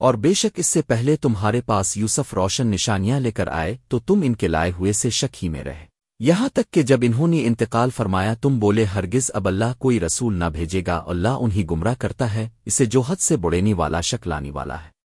اور بے شک اس سے پہلے تمہارے پاس یوسف روشن نشانیاں لے کر آئے تو تم ان کے لائے ہوئے سے شک ہی میں رہے۔ یہاں تک کہ جب انہوں نے انتقال فرمایا تم بولے ہرگز اب اللہ کوئی رسول نہ بھیجے گا اللہ انہیں گمراہ کرتا ہے، اسے جو حد سے بڑینی والا، شک لانی والا ہے۔